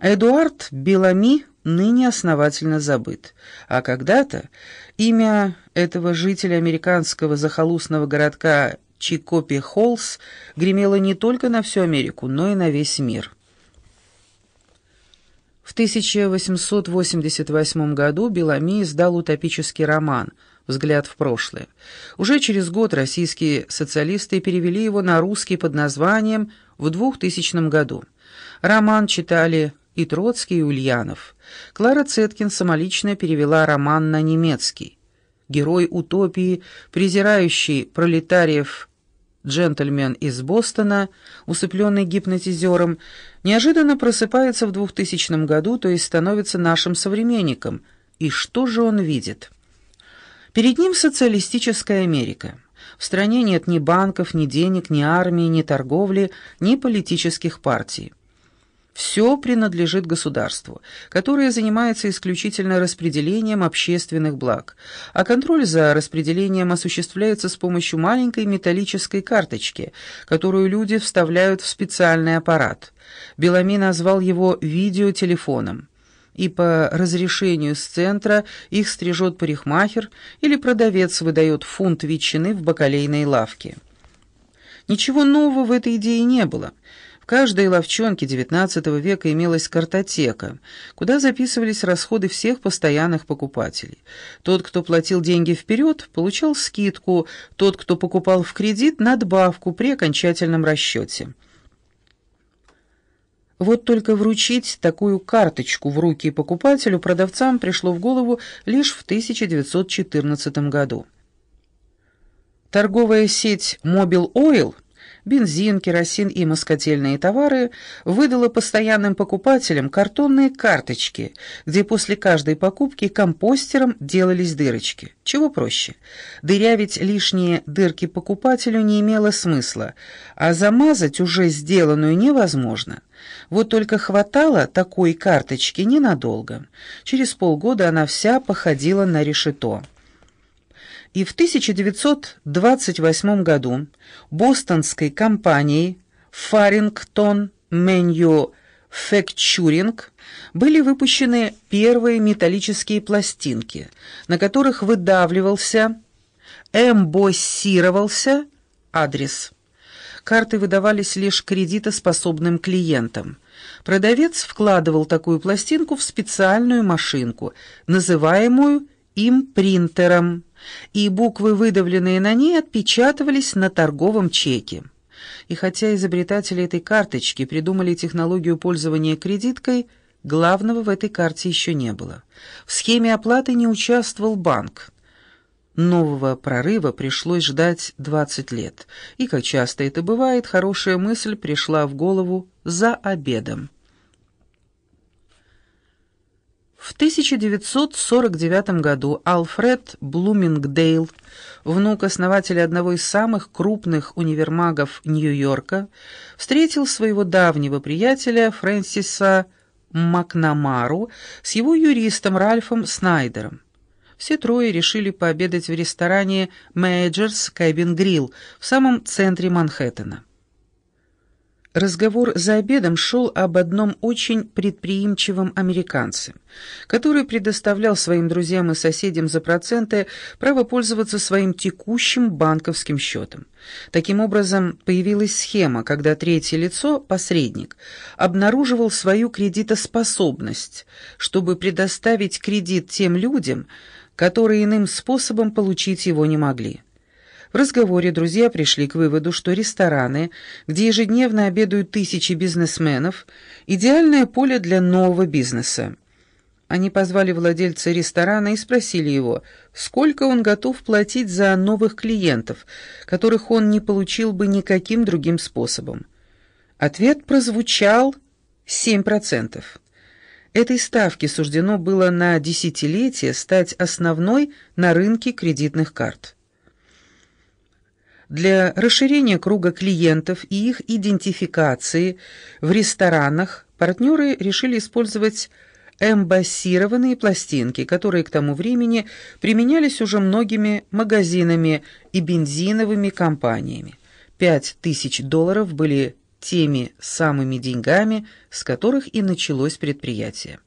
Эдуард Белами ныне основательно забыт, а когда-то имя этого жителя американского захолустного городка Чикопи Холлс гремело не только на всю Америку, но и на весь мир. В 1888 году Белами издал утопический роман «Взгляд в прошлое». Уже через год российские социалисты перевели его на русский под названием «В 2000 году». Роман читали и Троцкий, и Ульянов. Клара Цеткин самолично перевела роман на немецкий. Герой утопии, презирающий пролетариев джентльмен из Бостона, усыпленный гипнотизером, неожиданно просыпается в 2000 году, то есть становится нашим современником. И что же он видит? Перед ним социалистическая Америка. В стране нет ни банков, ни денег, ни армии, ни торговли, ни политических партий. Все принадлежит государству, которое занимается исключительно распределением общественных благ, а контроль за распределением осуществляется с помощью маленькой металлической карточки, которую люди вставляют в специальный аппарат. Белами назвал его видеотелефоном. И по разрешению с центра их стрижет парикмахер или продавец выдает фунт ветчины в бакалейной лавке. Ничего нового в этой идее не было – каждой ловчонке XIX века имелась картотека, куда записывались расходы всех постоянных покупателей. Тот, кто платил деньги вперед, получал скидку, тот, кто покупал в кредит, надбавку при окончательном расчете. Вот только вручить такую карточку в руки покупателю продавцам пришло в голову лишь в 1914 году. Торговая сеть Mobile Oil – бензин, керосин и москотельные товары, выдала постоянным покупателям картонные карточки, где после каждой покупки компостером делались дырочки. Чего проще? Дырявить лишние дырки покупателю не имело смысла, а замазать уже сделанную невозможно. Вот только хватало такой карточки ненадолго. Через полгода она вся походила на решето и в 1928 году бостонской компанией Farrington Manufacturing были выпущены первые металлические пластинки, на которых выдавливался, эмбоссировался адрес. Карты выдавались лишь кредитоспособным клиентам. Продавец вкладывал такую пластинку в специальную машинку, называемую импринтером и буквы, выдавленные на ней, отпечатывались на торговом чеке. И хотя изобретатели этой карточки придумали технологию пользования кредиткой, главного в этой карте еще не было. В схеме оплаты не участвовал банк. Нового прорыва пришлось ждать 20 лет, и, как часто это бывает, хорошая мысль пришла в голову за обедом. В 1949 году Алфред Блумингдейл, внук основателя одного из самых крупных универмагов Нью-Йорка, встретил своего давнего приятеля Фрэнсиса Макнамару с его юристом Ральфом Снайдером. Все трое решили пообедать в ресторане «Мэйджерс Кэбин Грилл» в самом центре Манхэттена. Разговор за обедом шел об одном очень предприимчивом американце, который предоставлял своим друзьям и соседям за проценты право пользоваться своим текущим банковским счетом. Таким образом, появилась схема, когда третье лицо, посредник, обнаруживал свою кредитоспособность, чтобы предоставить кредит тем людям, которые иным способом получить его не могли. В разговоре друзья пришли к выводу, что рестораны, где ежедневно обедают тысячи бизнесменов, идеальное поле для нового бизнеса. Они позвали владельца ресторана и спросили его, сколько он готов платить за новых клиентов, которых он не получил бы никаким другим способом. Ответ прозвучал 7%. Этой ставке суждено было на десятилетие стать основной на рынке кредитных карт. Для расширения круга клиентов и их идентификации в ресторанах партнеры решили использовать эмбассированные пластинки, которые к тому времени применялись уже многими магазинами и бензиновыми компаниями. Пять тысяч долларов были теми самыми деньгами, с которых и началось предприятие.